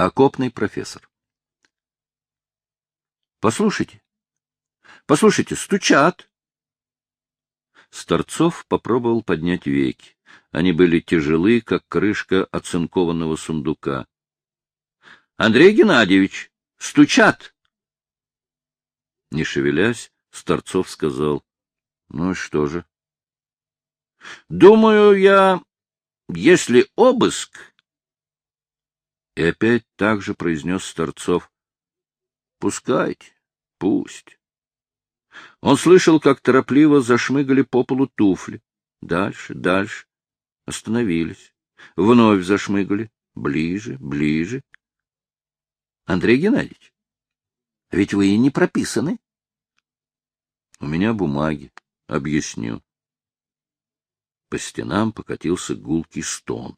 Окопный профессор. Послушайте, послушайте, стучат. Старцов попробовал поднять веки. Они были тяжелы, как крышка оцинкованного сундука. — Андрей Геннадьевич, стучат! Не шевелясь, Старцов сказал. — Ну и что же? — Думаю я, если обыск... И опять так же произнес Старцов. — Пускайте, пусть. Он слышал, как торопливо зашмыгали по полу туфли. Дальше, дальше. Остановились. Вновь зашмыгали. Ближе, ближе. Андрей Геннадьевич, ведь вы и не прописаны. У меня бумаги. Объясню. По стенам покатился гулкий стон.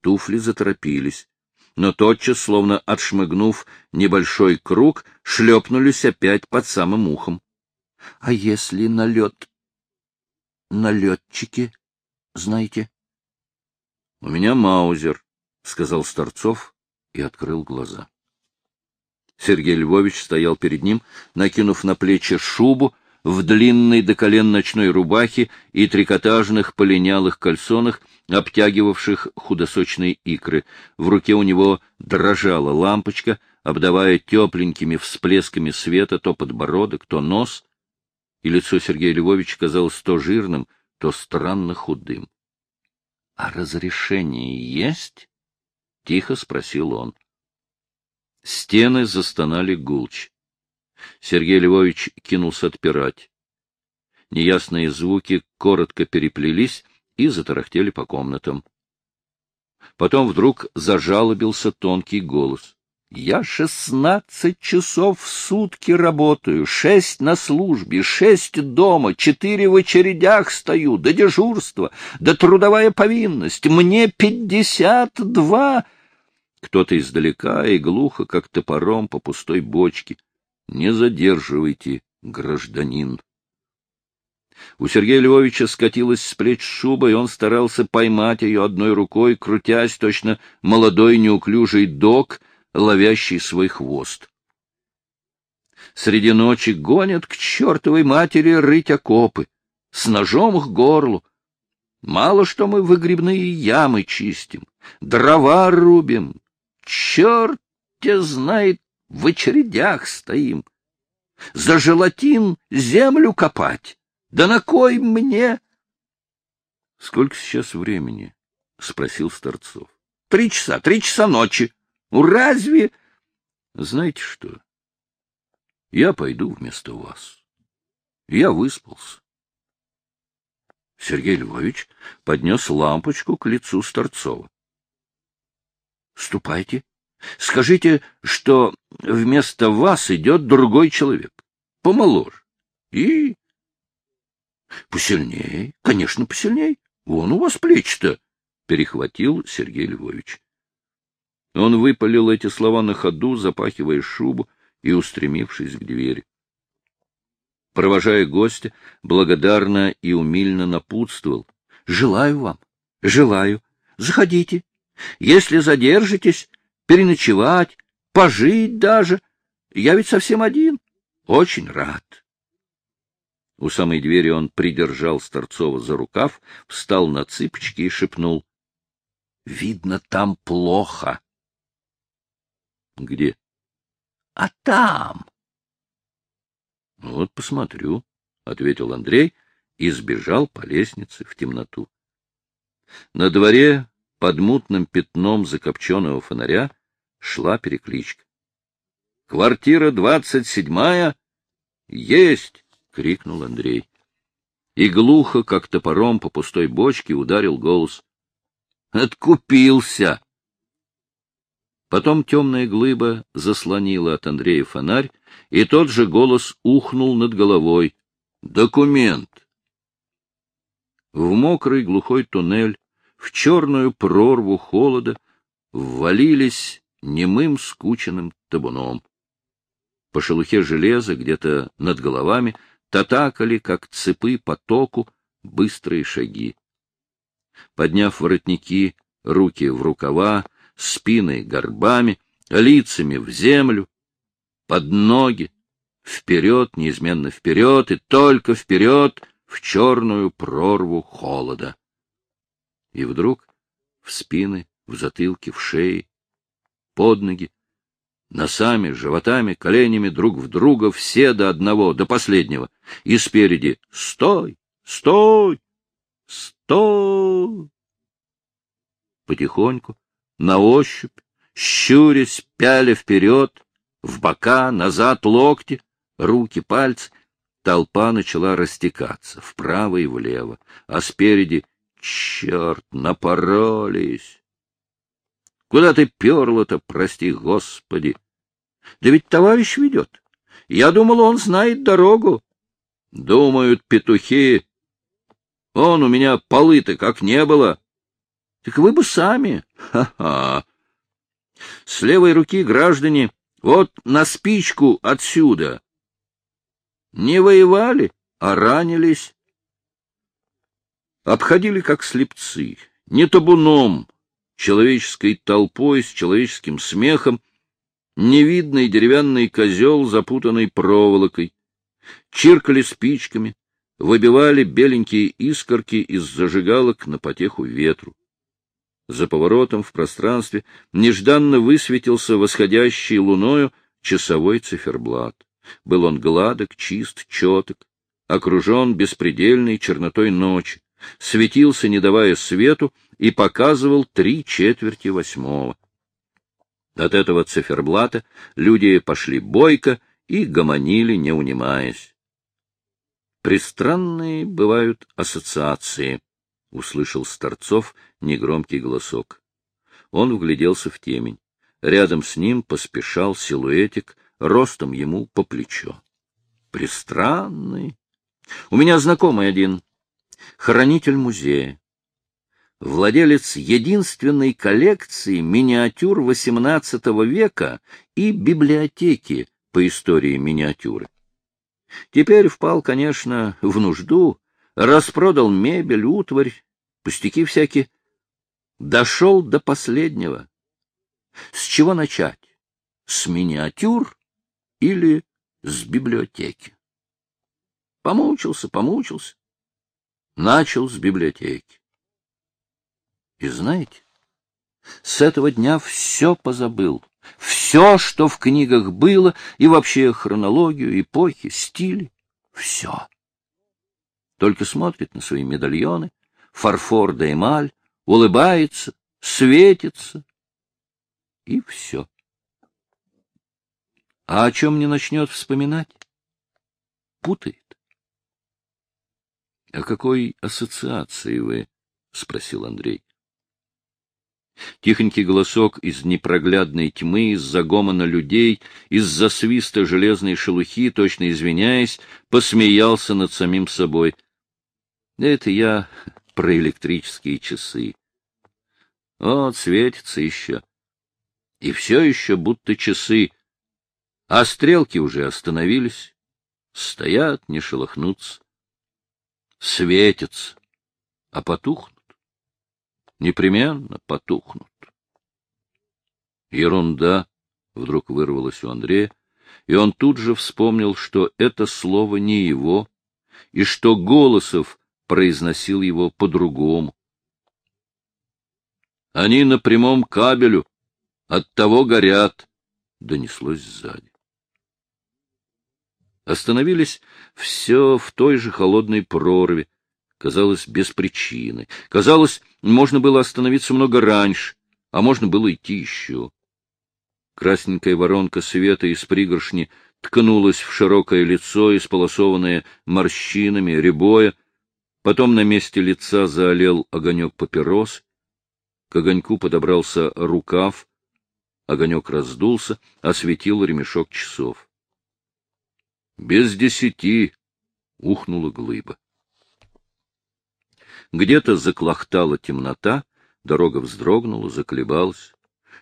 Туфли заторопились, но тотчас, словно отшмыгнув небольшой круг, шлепнулись опять под самым ухом. — А если налет... налетчики, знаете? — У меня маузер, — сказал Старцов и открыл глаза. Сергей Львович стоял перед ним, накинув на плечи шубу, в длинной до колен ночной рубахе и трикотажных полинялых кальсонах, обтягивавших худосочные икры. В руке у него дрожала лампочка, обдавая тепленькими всплесками света то подбородок, то нос, и лицо Сергея Львовича казалось то жирным, то странно худым. — А разрешение есть? — тихо спросил он. Стены застонали гулч. Сергей Львович кинулся отпирать. Неясные звуки коротко переплелись и затарахтели по комнатам. Потом вдруг зажалобился тонкий голос. Я шестнадцать часов в сутки работаю, шесть на службе, шесть дома, четыре в очередях стою, до дежурства, до трудовая повинность. Мне пятьдесят два. Кто-то издалека и глухо, как топором по пустой бочке. Не задерживайте, гражданин. У Сергея Львовича скатилась с плеч шуба, и он старался поймать ее одной рукой, крутясь точно молодой неуклюжий дог — ловящий свой хвост. Среди ночи гонят к чертовой матери рыть окопы, с ножом к горлу. Мало что мы выгребные ямы чистим, дрова рубим. Черт те знает, в очередях стоим. За желатин землю копать. Да на кой мне? — Сколько сейчас времени? — спросил Старцов. — Три часа, три часа ночи. Ну, разве... Знаете что? Я пойду вместо вас. Я выспался. Сергей Львович поднес лампочку к лицу Старцова. — Ступайте. Скажите, что вместо вас идет другой человек, помоложе. И... Посильней, конечно, посильней. Вон у вас плечи-то, — перехватил Сергей Львович. Он выпалил эти слова на ходу, запахивая шубу и устремившись к двери. Провожая гостя, благодарно и умильно напутствовал. — Желаю вам, желаю. Заходите. Если задержитесь, переночевать, пожить даже. Я ведь совсем один. Очень рад. У самой двери он придержал Старцова за рукав, встал на цыпочки и шепнул. — Видно, там плохо. Где? А там. Вот посмотрю, ответил Андрей и сбежал по лестнице в темноту. На дворе под мутным пятном закопченного фонаря шла перекличка. Квартира двадцать седьмая есть, крикнул Андрей. И глухо, как топором по пустой бочке, ударил голос. Откупился! Потом темная глыба заслонила от Андрея фонарь, и тот же голос ухнул над головой. «Документ!» В мокрый глухой туннель, в черную прорву холода, ввалились немым скученным табуном. По шелухе железа где-то над головами татакали, как цепы по току, быстрые шаги. Подняв воротники, руки в рукава, спины горбами, лицами в землю, под ноги, вперед, неизменно вперед и только вперед в черную прорву холода. И вдруг в спины, в затылке, в шее, под ноги, носами, животами, коленями друг в друга, все до одного, до последнего. И спереди «Стой! Стой! Стой!» Потихоньку, на ощупь, щурясь, пяля вперед, в бока, назад, локти, руки, пальцы, толпа начала растекаться вправо и влево, а спереди Черт, напоролись! Куда ты перла-то, прости господи? Да ведь товарищ ведет. Я думал, он знает дорогу. Думают петухи. Он у меня полы-то как не было. Так вы бы сами. Ха-ха. С левой руки, граждане, вот на спичку отсюда. Не воевали, а ранились обходили как слепцы, не табуном, человеческой толпой с человеческим смехом, невидный деревянный козел, запутанный проволокой, чиркали спичками, выбивали беленькие искорки из зажигалок на потеху ветру. За поворотом в пространстве нежданно высветился восходящий луною часовой циферблат. Был он гладок, чист, четок, окружен беспредельной чернотой ночи светился, не давая свету, и показывал три четверти восьмого. От этого циферблата люди пошли бойко и гомонили, не унимаясь. «Пристранные бывают ассоциации», — услышал Старцов негромкий голосок. Он вгляделся в темень. Рядом с ним поспешал силуэтик, ростом ему по плечо. «Пристранный. У меня знакомый один, хранитель музея, владелец единственной коллекции миниатюр XVIII века и библиотеки по истории миниатюры. Теперь впал, конечно, в нужду, распродал мебель, утварь, пустяки всякие. Дошел до последнего. С чего начать? С миниатюр или с библиотеки? Помучился, помучился. Начал с библиотеки. И знаете, с этого дня все позабыл. Все, что в книгах было, и вообще хронологию, эпохи, стили, все. Только смотрит на свои медальоны, фарфор да эмаль, улыбается, светится, и все. А о чем не начнет вспоминать? Путает. — О какой ассоциации вы? — спросил Андрей. Тихонький голосок из непроглядной тьмы, из-за гомона людей, из-за свиста железной шелухи, точно извиняясь, посмеялся над самим собой. Это я про электрические часы. Вот, светится еще. И все еще будто часы, а стрелки уже остановились, стоят, не шелохнутся светятся, а потухнут. Непременно потухнут. Ерунда, — вдруг вырвалось у Андрея, и он тут же вспомнил, что это слово не его, и что Голосов произносил его по-другому. Они на прямом кабелю, от того горят, — донеслось сзади. Остановились все в той же холодной прорве, казалось, без причины. Казалось, можно было остановиться много раньше, а можно было идти еще. Красненькая воронка света из пригоршни ткнулась в широкое лицо, исполосованное морщинами, рябоя. Потом на месте лица заолел огонек папирос. К огоньку подобрался рукав. Огонек раздулся, осветил ремешок часов. Без десяти ухнула глыба. Где-то заклохтала темнота, дорога вздрогнула, заколебалась.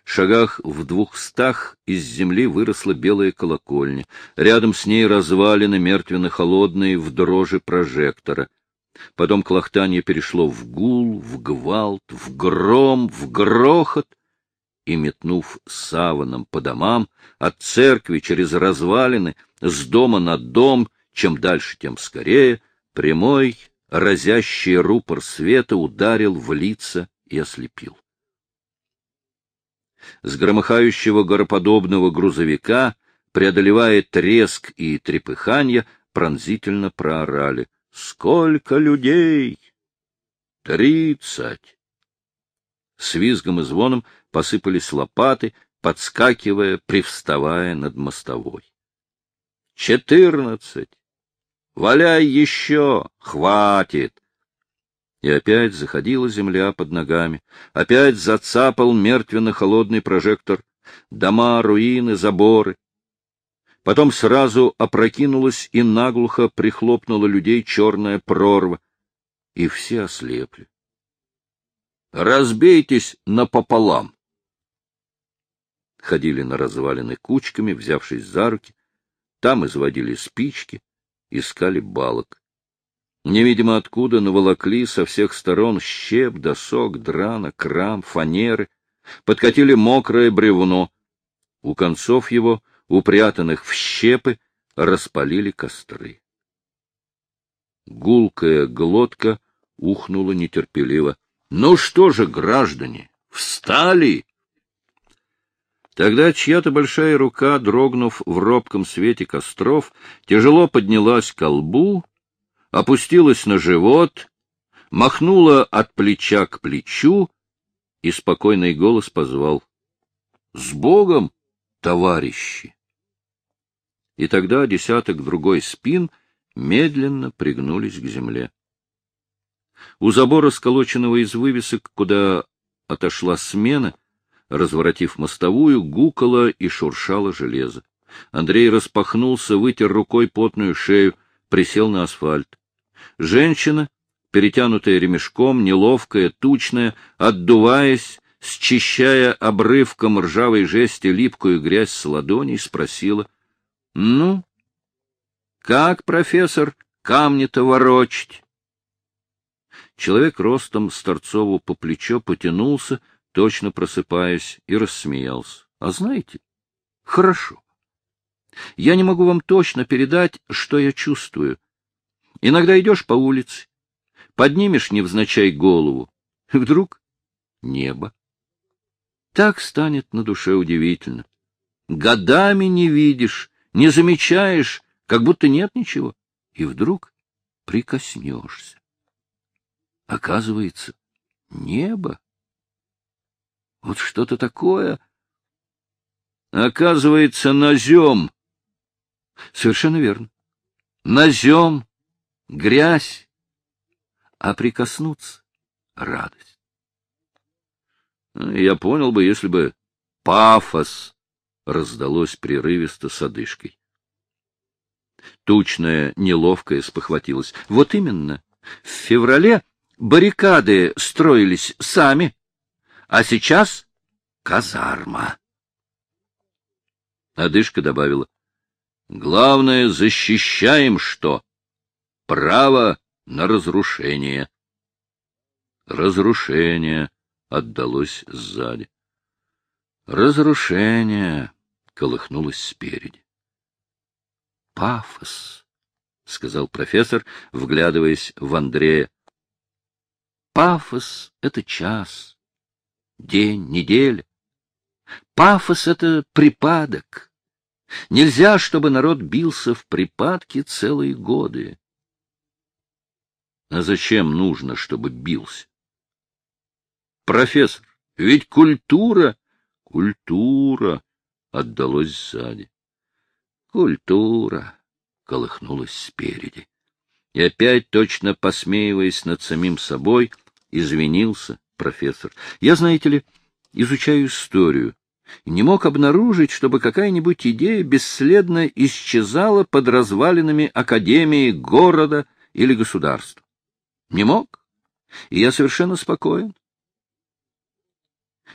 В шагах в двухстах из земли выросла белая колокольня. Рядом с ней развалины мертвенно-холодные в дрожи прожектора. Потом клохтание перешло в гул, в гвалт, в гром, в грохот, и, метнув саваном по домам, от церкви через развалины, с дома на дом, чем дальше, тем скорее, прямой, разящий рупор света ударил в лица и ослепил. С громыхающего гороподобного грузовика, преодолевая треск и трепыханье, пронзительно проорали. — Сколько людей! — Тридцать! С визгом и звоном посыпались лопаты, подскакивая, привставая над мостовой. — Четырнадцать! Валяй еще! Хватит! И опять заходила земля под ногами, опять зацапал мертвенно-холодный прожектор, дома, руины, заборы. Потом сразу опрокинулась и наглухо прихлопнула людей черная прорва, и все ослепли. Разбейтесь напополам. Ходили на развалины кучками, взявшись за руки. Там изводили спички, искали балок. Невидимо откуда наволокли со всех сторон щеп, досок, драна, крам, фанеры. Подкатили мокрое бревно. У концов его, упрятанных в щепы, распалили костры. Гулкая глотка ухнула нетерпеливо. Ну что же, граждане, встали? Тогда чья-то большая рука, дрогнув в робком свете костров, тяжело поднялась к лбу, опустилась на живот, махнула от плеча к плечу, и спокойный голос позвал. — С Богом, товарищи! И тогда десяток другой спин медленно пригнулись к земле. У забора, сколоченного из вывесок, куда отошла смена, разворотив мостовую, гукало и шуршало железо. Андрей распахнулся, вытер рукой потную шею, присел на асфальт. Женщина, перетянутая ремешком, неловкая, тучная, отдуваясь, счищая обрывком ржавой жести липкую грязь с ладоней, спросила. — Ну, как, профессор, камни-то ворочить? Человек ростом Старцову по плечо потянулся, точно просыпаясь, и рассмеялся. — А знаете, хорошо. Я не могу вам точно передать, что я чувствую. Иногда идешь по улице, поднимешь невзначай голову, и вдруг небо. Так станет на душе удивительно. Годами не видишь, не замечаешь, как будто нет ничего, и вдруг прикоснешься. Оказывается, небо. Вот что-то такое. Оказывается, назем. Совершенно верно. Назем, грязь, а прикоснуться — радость. Я понял бы, если бы пафос раздалось прерывисто с одышкой. Тучная, неловкая спохватилась. Вот именно. В феврале баррикады строились сами, а сейчас казарма. Адышка добавила. Главное, защищаем что? Право на разрушение. Разрушение отдалось сзади. Разрушение колыхнулось спереди. Пафос, — сказал профессор, вглядываясь в Андрея. Пафос — это час, день, неделя. Пафос — это припадок. Нельзя, чтобы народ бился в припадке целые годы. А зачем нужно, чтобы бился? Профессор, ведь культура... Культура отдалось сзади. Культура колыхнулась спереди и опять, точно посмеиваясь над самим собой, извинился профессор. Я, знаете ли, изучаю историю, не мог обнаружить, чтобы какая-нибудь идея бесследно исчезала под развалинами академии, города или государства. Не мог, и я совершенно спокоен.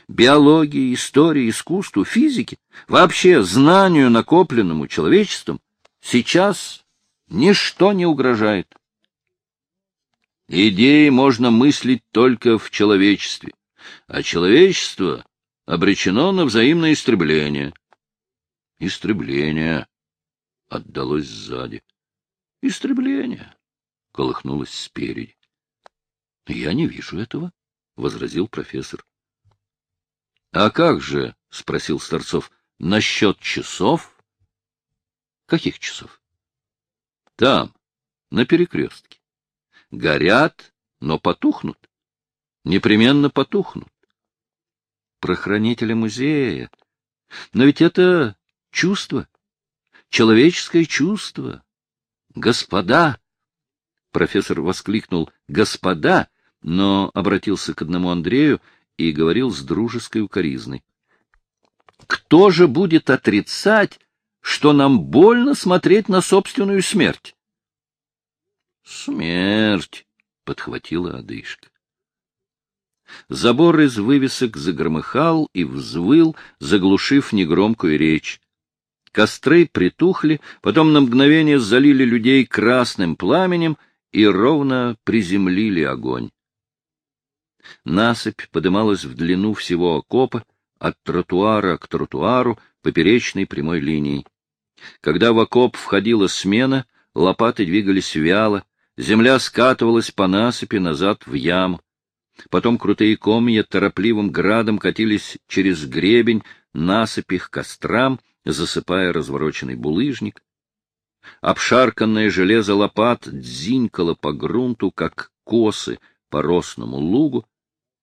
Биологии, истории, искусству, физике, вообще знанию, накопленному человечеством, сейчас Ничто не угрожает. Идеи можно мыслить только в человечестве, а человечество обречено на взаимное истребление. Истребление отдалось сзади. Истребление колыхнулось спереди. — Я не вижу этого, — возразил профессор. — А как же, — спросил Старцов, — насчет часов? — Каких часов? — Там, на перекрестке. Горят, но потухнут. Непременно потухнут. Про хранителя музея. Но ведь это чувство, человеческое чувство. Господа! Профессор воскликнул «Господа!», но обратился к одному Андрею и говорил с дружеской укоризной. «Кто же будет отрицать, что нам больно смотреть на собственную смерть?» «Смерть!» — подхватила одышка. Забор из вывесок загромыхал и взвыл, заглушив негромкую речь. Костры притухли, потом на мгновение залили людей красным пламенем и ровно приземлили огонь. Насыпь подымалась в длину всего окопа, от тротуара к тротуару, поперечной прямой линией. Когда в окоп входила смена, лопаты двигались вяло, земля скатывалась по насыпи назад в яму. Потом крутые комья торопливым градом катились через гребень насыпи к кострам, засыпая развороченный булыжник. Обшарканное железо лопат дзинькало по грунту, как косы по росному лугу.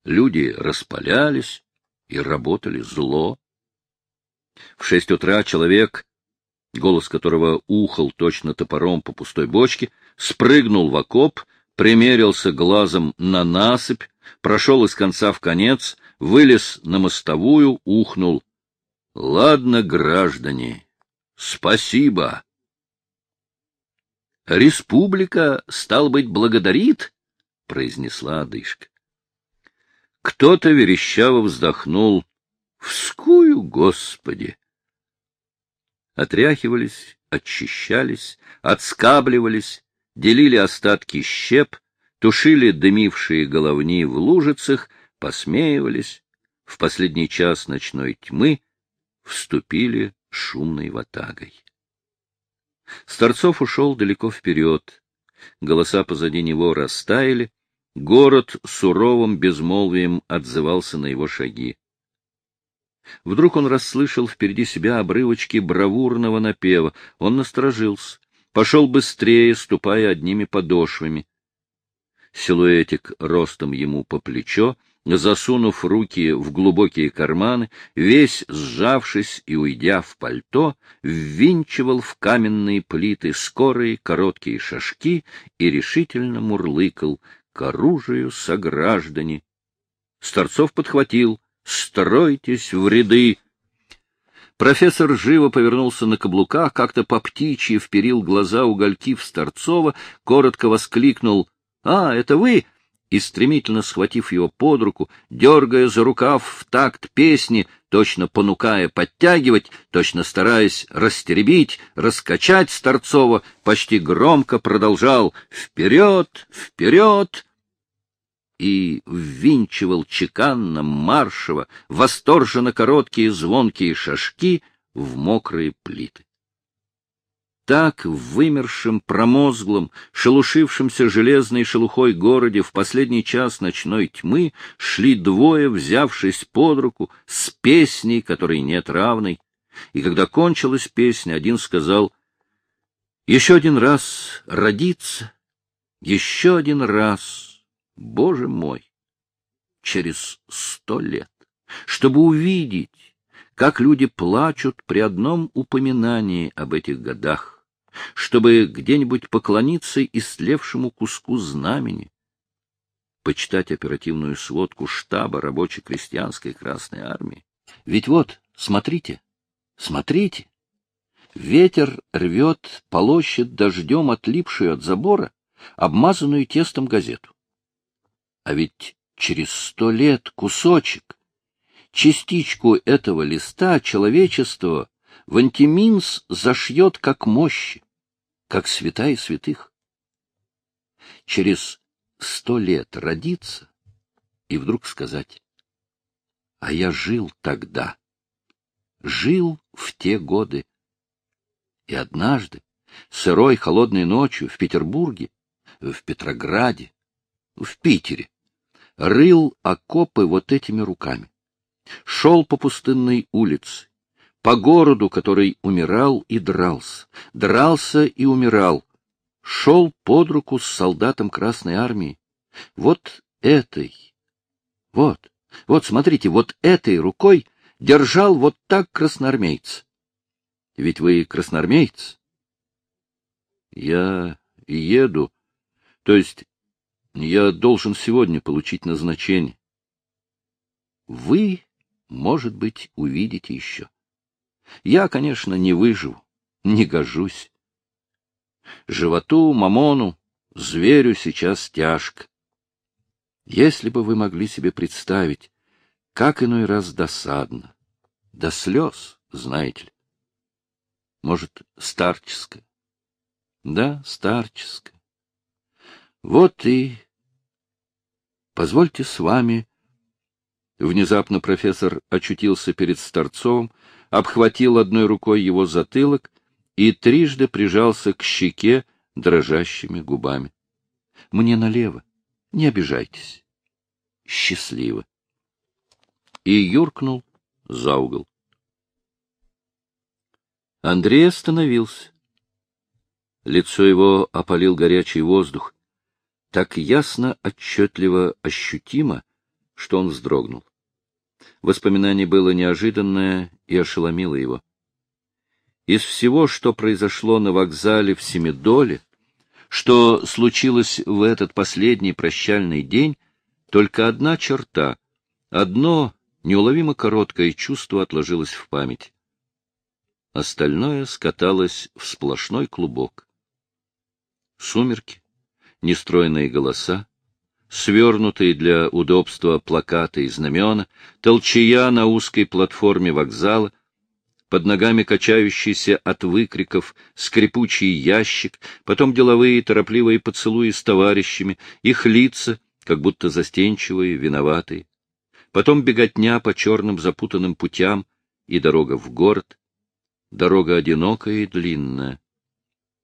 Люди распалялись и работали зло. В шесть утра человек, голос которого ухал точно топором по пустой бочке, спрыгнул в окоп, примерился глазом на насыпь, прошел из конца в конец, вылез на мостовую, ухнул. — Ладно, граждане, спасибо. — Республика, стал быть, благодарит, — произнесла одышка. Кто-то верещаво вздохнул. — Вскую, Господи! Отряхивались, очищались, отскабливались, делили остатки щеп, тушили дымившие головни в лужицах, посмеивались, в последний час ночной тьмы вступили шумной ватагой. Старцов ушел далеко вперед. Голоса позади него растаяли, город суровым безмолвием отзывался на его шаги. Вдруг он расслышал впереди себя обрывочки бравурного напева. Он насторожился, пошел быстрее, ступая одними подошвами силуэтик ростом ему по плечо, засунув руки в глубокие карманы, весь сжавшись и уйдя в пальто, ввинчивал в каменные плиты скорые короткие шажки и решительно мурлыкал к оружию сограждане. Старцов подхватил «Стройтесь в ряды!» Профессор живо повернулся на каблуках, как-то по птичьи вперил глаза угольки в Старцова, коротко воскликнул «А, это вы!» И, стремительно схватив его под руку, дергая за рукав в такт песни, точно понукая подтягивать, точно стараясь растеребить, раскачать Старцова, почти громко продолжал «Вперед! Вперед!» И ввинчивал чеканно, маршево, восторженно короткие звонкие шажки в мокрые плиты. Так в вымершем, промозглом, шелушившемся железной шелухой городе в последний час ночной тьмы шли двое, взявшись под руку, с песней, которой нет равной. И когда кончилась песня, один сказал, «Еще один раз родиться, еще один раз, Боже мой, через сто лет, чтобы увидеть, как люди плачут при одном упоминании об этих годах, чтобы где-нибудь поклониться истлевшему куску знамени, почитать оперативную сводку штаба рабочей крестьянской Красной Армии. Ведь вот, смотрите, смотрите, ветер рвет, полощет дождем отлипшую от забора, обмазанную тестом газету. А ведь через сто лет кусочек, частичку этого листа человечество в антиминс зашьет как мощи, как святая святых. Через сто лет родиться и вдруг сказать А я жил тогда. Жил в те годы. И однажды, сырой холодной ночью в Петербурге, в Петрограде, в Питере, рыл окопы вот этими руками. Шел по пустынной улице, по городу, который умирал и дрался, дрался и умирал, шел под руку с солдатом Красной Армии. Вот этой, вот, вот, смотрите, вот этой рукой держал вот так красноармеец. Ведь вы красноармеец? Я еду, то есть я должен сегодня получить назначение. Вы, может быть, увидите еще. Я, конечно, не выживу, не гожусь. Животу, мамону, зверю сейчас тяжко. Если бы вы могли себе представить, как иной раз досадно, до слез, знаете ли. Может, старческое? Да, старческое. Вот и... Позвольте с вами... Внезапно профессор очутился перед Старцовым, обхватил одной рукой его затылок и трижды прижался к щеке дрожащими губами. — Мне налево. Не обижайтесь. Счастливо. И юркнул за угол. Андрей остановился. Лицо его опалил горячий воздух, так ясно, отчетливо ощутимо, что он вздрогнул. Воспоминание было неожиданное и ошеломило его. Из всего, что произошло на вокзале в Семидоле, что случилось в этот последний прощальный день, только одна черта, одно неуловимо короткое чувство отложилось в память. Остальное скаталось в сплошной клубок. Сумерки, нестроенные голоса, свернутые для удобства плакаты и знамена, толчая на узкой платформе вокзала, под ногами качающийся от выкриков скрипучий ящик, потом деловые торопливые поцелуи с товарищами, их лица, как будто застенчивые, виноватые, потом беготня по черным запутанным путям и дорога в город, дорога одинокая и длинная.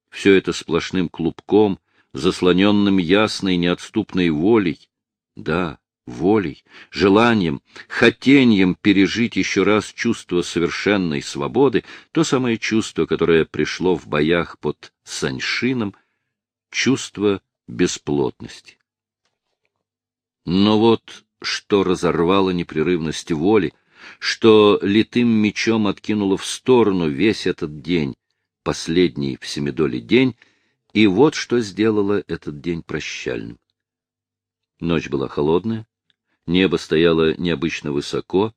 Все это сплошным клубком, заслоненным ясной неотступной волей, да, волей, желанием, хотением пережить еще раз чувство совершенной свободы, то самое чувство, которое пришло в боях под Саньшином, чувство бесплотности. Но вот что разорвало непрерывность воли, что литым мечом откинуло в сторону весь этот день, последний в Семидоле день, и вот что сделало этот день прощальным. Ночь была холодная, небо стояло необычно высоко,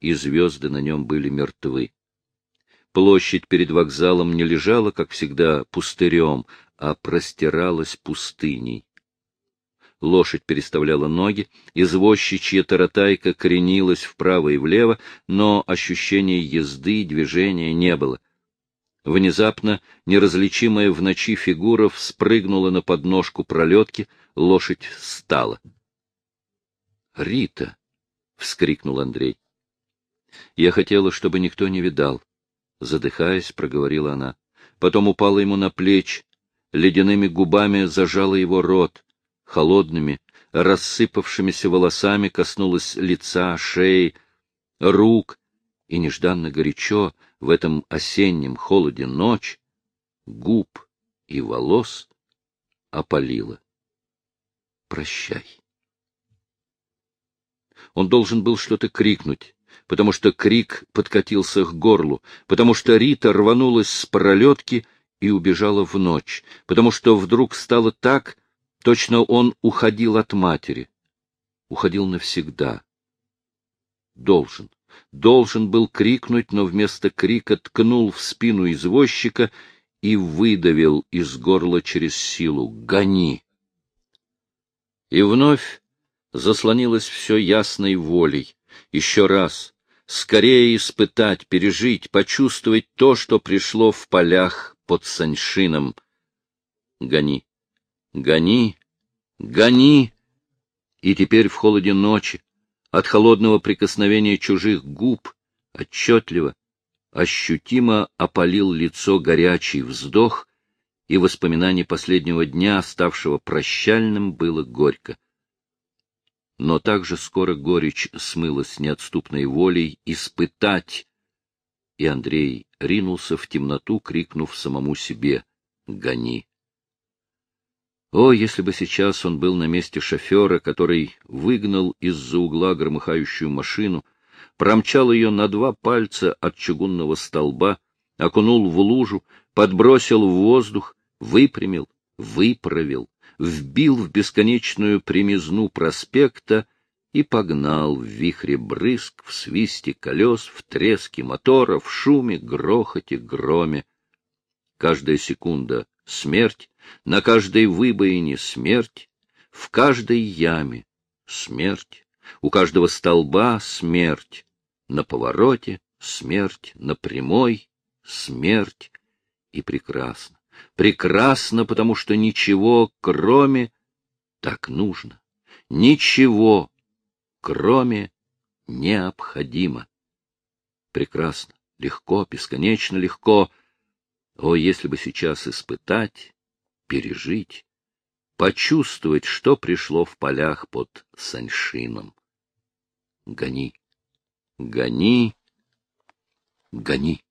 и звезды на нем были мертвы. Площадь перед вокзалом не лежала, как всегда, пустырем, а простиралась пустыней. Лошадь переставляла ноги, извозчичья таратайка кренилась вправо и влево, но ощущения езды и движения не было — Внезапно неразличимая в ночи фигура спрыгнула на подножку пролетки, лошадь встала. «Рита!» — вскрикнул Андрей. «Я хотела, чтобы никто не видал», — задыхаясь, проговорила она. Потом упала ему на плечи, ледяными губами зажала его рот, холодными, рассыпавшимися волосами коснулась лица, шеи, рук, и нежданно горячо, в этом осеннем холоде ночь губ и волос опалила. Прощай. Он должен был что-то крикнуть, потому что крик подкатился к горлу, потому что Рита рванулась с пролетки и убежала в ночь, потому что вдруг стало так, точно он уходил от матери. Уходил навсегда. Должен должен был крикнуть, но вместо крика ткнул в спину извозчика и выдавил из горла через силу «Гони!». И вновь заслонилось все ясной волей. Еще раз, скорее испытать, пережить, почувствовать то, что пришло в полях под Саньшином. Гони, гони, гони! И теперь в холоде ночи, от холодного прикосновения чужих губ, отчетливо, ощутимо опалил лицо горячий вздох, и воспоминание последнего дня, ставшего прощальным, было горько. Но также скоро горечь смылась неотступной волей испытать, и Андрей ринулся в темноту, крикнув самому себе «Гони!». О, если бы сейчас он был на месте шофера, который выгнал из-за угла громыхающую машину, промчал ее на два пальца от чугунного столба, окунул в лужу, подбросил в воздух, выпрямил, выправил, вбил в бесконечную примизну проспекта и погнал в вихре брызг, в свисте колес, в треске мотора, в шуме, грохоте, громе. Каждая секунда — смерть, на каждой выбоине смерть, в каждой яме смерть, у каждого столба смерть, на повороте смерть, на прямой смерть. И прекрасно, прекрасно, потому что ничего, кроме так нужно, ничего, кроме необходимо. Прекрасно, легко, бесконечно легко. О, если бы сейчас испытать пережить, почувствовать, что пришло в полях под Саньшином. Гони, гони, гони.